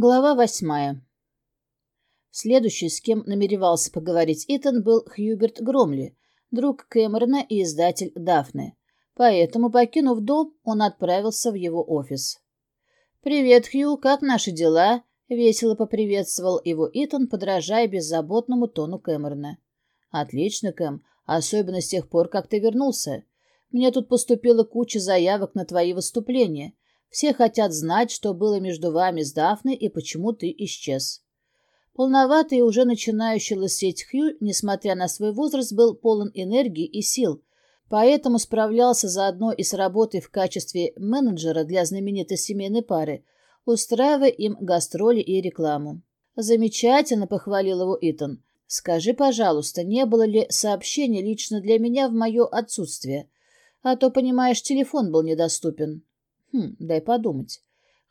Глава восьмая. Следующий, с кем намеревался поговорить Итан, был Хьюберт Громли, друг Кэмерона и издатель Дафны. Поэтому, покинув дом, он отправился в его офис. «Привет, Хью, как наши дела?» — весело поприветствовал его Итан, подражая беззаботному тону Кэмерона. «Отлично, Кэм, особенно с тех пор, как ты вернулся. Мне тут поступила куча заявок на твои выступления. Все хотят знать, что было между вами с Дафной и почему ты исчез». Полноватый и уже начинающий лысеть Хью, несмотря на свой возраст, был полон энергии и сил, поэтому справлялся заодно и с работой в качестве менеджера для знаменитой семейной пары, устраивая им гастроли и рекламу. «Замечательно», — похвалил его Итан. «Скажи, пожалуйста, не было ли сообщения лично для меня в мое отсутствие? А то, понимаешь, телефон был недоступен». Хм, дай подумать.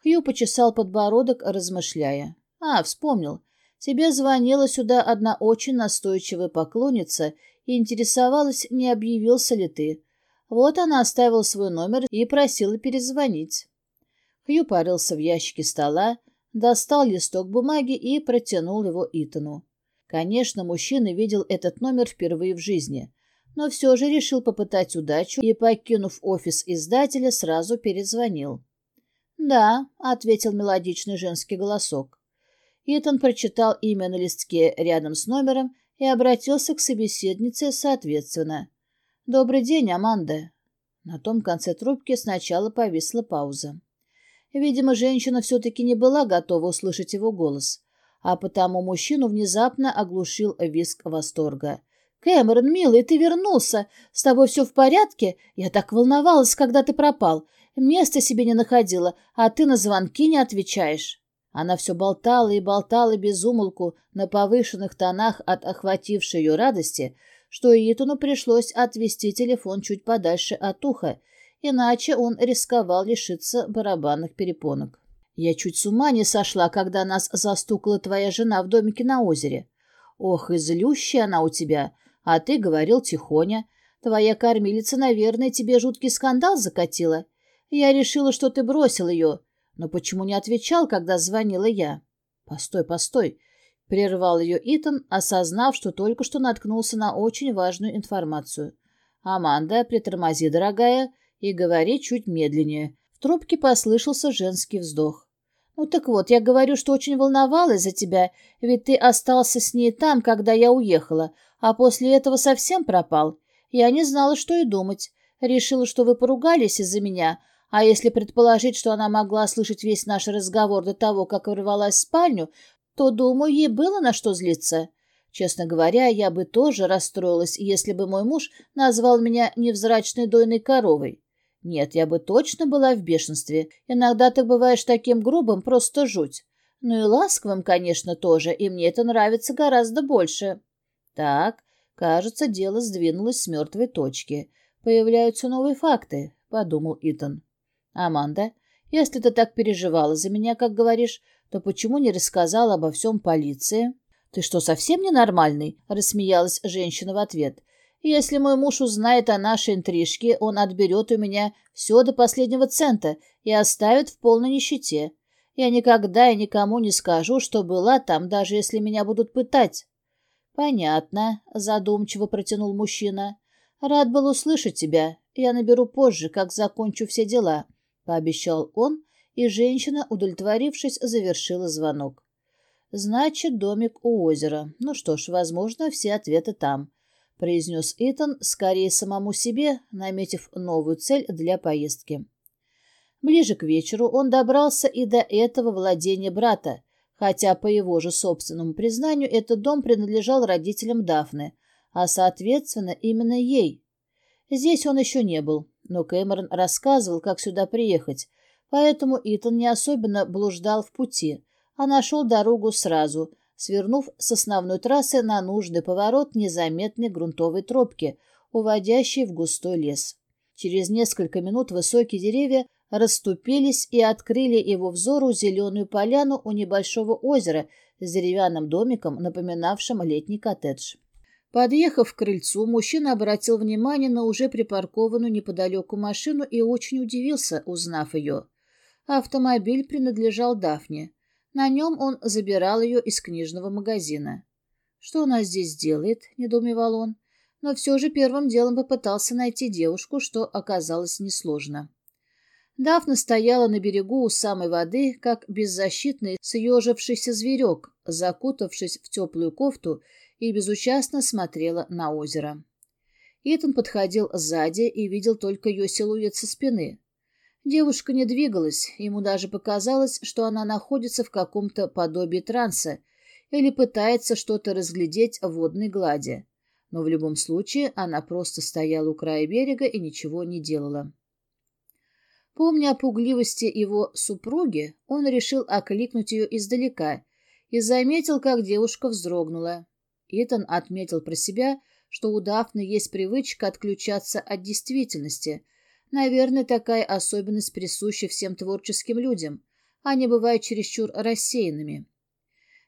Хью почесал подбородок, размышляя. А, вспомнил. Тебе звонила сюда одна очень настойчивая поклонница и интересовалась, не объявился ли ты. Вот она оставила свой номер и просила перезвонить. Хью порылся в ящике стола, достал листок бумаги и протянул его Итану. Конечно, мужчина видел этот номер впервые в жизни но все же решил попытать удачу и, покинув офис издателя, сразу перезвонил. «Да», — ответил мелодичный женский голосок. Итан прочитал имя на листке рядом с номером и обратился к собеседнице соответственно. «Добрый день, Аманда». На том конце трубки сначала повисла пауза. Видимо, женщина все-таки не была готова услышать его голос, а потому мужчину внезапно оглушил виск восторга. «Кэмерон, милый, ты вернулся. С тобой все в порядке? Я так волновалась, когда ты пропал. Места себе не находила, а ты на звонки не отвечаешь». Она все болтала и болтала без умолку на повышенных тонах от охватившей ее радости, что Итану пришлось отвести телефон чуть подальше от уха, иначе он рисковал лишиться барабанных перепонок. «Я чуть с ума не сошла, когда нас застукала твоя жена в домике на озере. Ох, и злющая она у тебя!» А ты говорил тихоня. Твоя кормилица, наверное, тебе жуткий скандал закатила. Я решила, что ты бросил ее. Но почему не отвечал, когда звонила я? Постой, постой. Прервал ее Итан, осознав, что только что наткнулся на очень важную информацию. «Аманда, притормози, дорогая, и говори чуть медленнее». В трубке послышался женский вздох. «Ну так вот, я говорю, что очень волновалась за тебя, ведь ты остался с ней там, когда я уехала, а после этого совсем пропал. Я не знала, что и думать. Решила, что вы поругались из-за меня, а если предположить, что она могла слышать весь наш разговор до того, как ворвалась в спальню, то, думаю, ей было на что злиться. Честно говоря, я бы тоже расстроилась, если бы мой муж назвал меня невзрачной дойной коровой. Нет, я бы точно была в бешенстве. Иногда ты бываешь таким грубым, просто жуть. Ну и ласковым, конечно, тоже, и мне это нравится гораздо больше. Так, кажется, дело сдвинулось с мертвой точки. Появляются новые факты, — подумал Итан. Аманда, если ты так переживала за меня, как говоришь, то почему не рассказала обо всем полиции? Ты что, совсем ненормальный? — рассмеялась женщина в ответ. Если мой муж узнает о нашей интрижке, он отберет у меня все до последнего цента и оставит в полной нищете. Я никогда и никому не скажу, что была там, даже если меня будут пытать. «Понятно», — задумчиво протянул мужчина. «Рад был услышать тебя. Я наберу позже, как закончу все дела», — пообещал он, и женщина, удовлетворившись, завершила звонок. «Значит, домик у озера. Ну что ж, возможно, все ответы там», — произнес Итан скорее самому себе, наметив новую цель для поездки. Ближе к вечеру он добрался и до этого владения брата, хотя, по его же собственному признанию, этот дом принадлежал родителям Дафны, а, соответственно, именно ей. Здесь он еще не был, но Кэмерон рассказывал, как сюда приехать, поэтому Итан не особенно блуждал в пути, а нашел дорогу сразу, свернув с основной трассы на нужный поворот незаметной грунтовой тропки, уводящей в густой лес. Через несколько минут высокие деревья расступились и открыли его взору зеленую поляну у небольшого озера с деревянным домиком, напоминавшим летний коттедж. Подъехав к крыльцу, мужчина обратил внимание на уже припаркованную неподалеку машину и очень удивился, узнав ее. Автомобиль принадлежал Дафне. На нем он забирал ее из книжного магазина. «Что она здесь делает?» — недоумевал он. Но все же первым делом попытался найти девушку, что оказалось несложно. Дафна стояла на берегу у самой воды, как беззащитный съежившийся зверек, закутавшись в теплую кофту, и безучастно смотрела на озеро. Итан подходил сзади и видел только ее силуэт со спины. Девушка не двигалась, ему даже показалось, что она находится в каком-то подобии транса или пытается что-то разглядеть в водной глади. Но в любом случае она просто стояла у края берега и ничего не делала. Помня о пугливости его супруги, он решил окликнуть ее издалека и заметил, как девушка вздрогнула. Итан отметил про себя, что у Дафны есть привычка отключаться от действительности. Наверное, такая особенность присуща всем творческим людям. Они бывают чересчур рассеянными.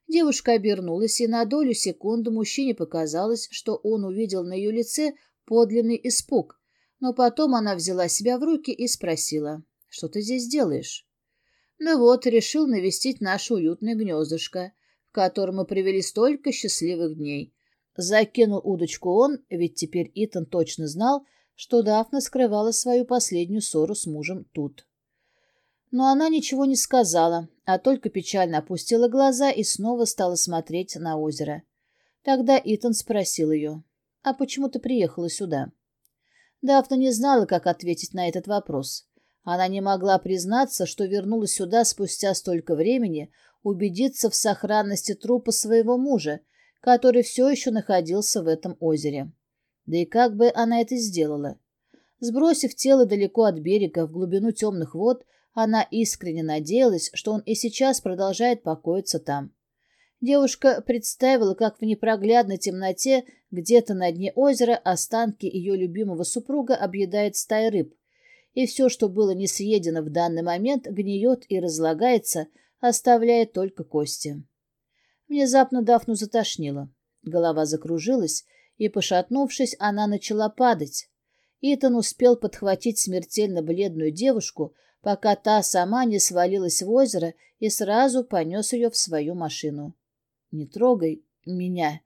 Девушка обернулась, и на долю секунды мужчине показалось, что он увидел на ее лице подлинный испуг, но потом она взяла себя в руки и спросила, «Что ты здесь делаешь?» «Ну вот, решил навестить наше уютное гнездышко, в котором мы провели столько счастливых дней». Закинул удочку он, ведь теперь Итан точно знал, что Дафна скрывала свою последнюю ссору с мужем тут. Но она ничего не сказала, а только печально опустила глаза и снова стала смотреть на озеро. Тогда Итан спросил ее, «А почему ты приехала сюда?» Дафна не знала, как ответить на этот вопрос. Она не могла признаться, что вернулась сюда спустя столько времени, убедиться в сохранности трупа своего мужа, который все еще находился в этом озере. Да и как бы она это сделала? Сбросив тело далеко от берега, в глубину темных вод, она искренне надеялась, что он и сейчас продолжает покоиться там. Девушка представила, как в непроглядной темноте где-то на дне озера останки ее любимого супруга объедает стая рыб, и все, что было не съедено в данный момент, гниет и разлагается, оставляя только кости. Внезапно Дафну затошнило. Голова закружилась, и, пошатнувшись, она начала падать. Итан успел подхватить смертельно бледную девушку, пока та сама не свалилась в озеро и сразу понес ее в свою машину. «Не трогай меня!»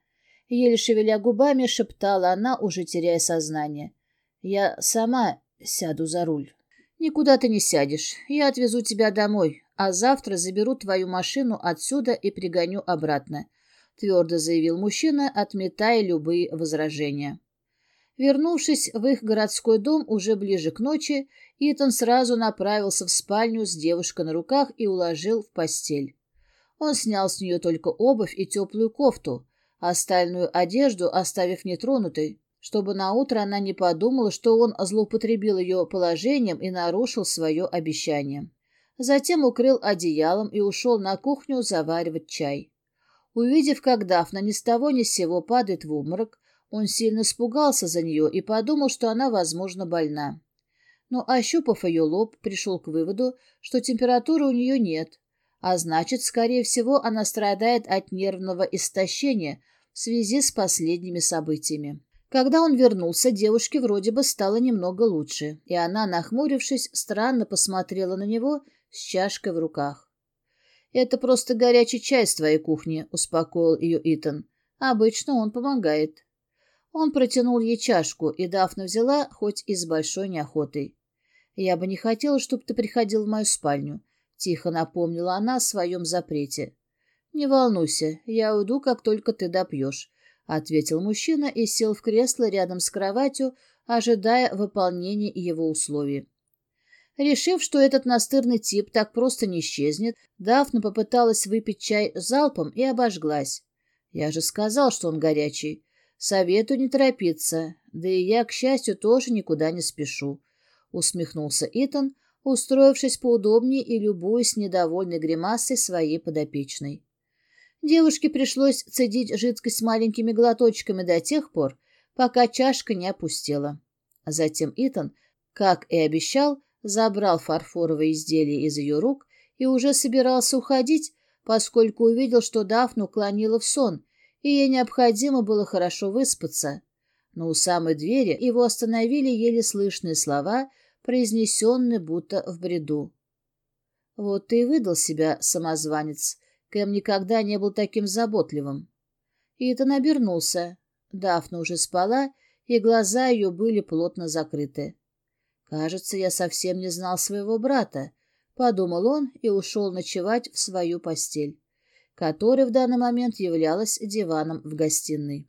Еле шевеля губами, шептала она, уже теряя сознание. «Я сама сяду за руль». «Никуда ты не сядешь. Я отвезу тебя домой, а завтра заберу твою машину отсюда и пригоню обратно», — твердо заявил мужчина, отметая любые возражения. Вернувшись в их городской дом уже ближе к ночи, Итан сразу направился в спальню с девушкой на руках и уложил в постель. Он снял с нее только обувь и теплую кофту, а остальную одежду оставив нетронутой, чтобы наутро она не подумала, что он злоупотребил ее положением и нарушил свое обещание. Затем укрыл одеялом и ушел на кухню заваривать чай. Увидев, как Дафна ни с того ни с сего падает в обморок, он сильно испугался за нее и подумал, что она, возможно, больна. Но, ощупав ее лоб, пришел к выводу, что температуры у нее нет, а значит, скорее всего, она страдает от нервного истощения в связи с последними событиями. Когда он вернулся, девушке вроде бы стало немного лучше, и она, нахмурившись, странно посмотрела на него с чашкой в руках. «Это просто горячий чай с твоей кухни», — успокоил ее Итан. «Обычно он помогает». Он протянул ей чашку, и Дафна взяла, хоть и с большой неохотой. «Я бы не хотела, чтобы ты приходил в мою спальню», — тихо напомнила она о своем запрете. «Не волнуйся, я уйду, как только ты допьешь», — ответил мужчина и сел в кресло рядом с кроватью, ожидая выполнения его условий. Решив, что этот настырный тип так просто не исчезнет, Дафна попыталась выпить чай залпом и обожглась. «Я же сказал, что он горячий. Советую не торопиться, да и я, к счастью, тоже никуда не спешу», — усмехнулся Итан, устроившись поудобнее и любуясь недовольной гримасой своей подопечной. Девушке пришлось цедить жидкость маленькими глоточками до тех пор, пока чашка не опустела. Затем Итан, как и обещал, забрал фарфоровое изделие из ее рук и уже собирался уходить, поскольку увидел, что Дафну клонила в сон, и ей необходимо было хорошо выспаться. Но у самой двери его остановили еле слышные слова, произнесенные будто в бреду. «Вот ты и выдал себя, самозванец», Кэм никогда не был таким заботливым. Итан обернулся. Дафна уже спала, и глаза ее были плотно закрыты. «Кажется, я совсем не знал своего брата», — подумал он и ушел ночевать в свою постель, которая в данный момент являлась диваном в гостиной.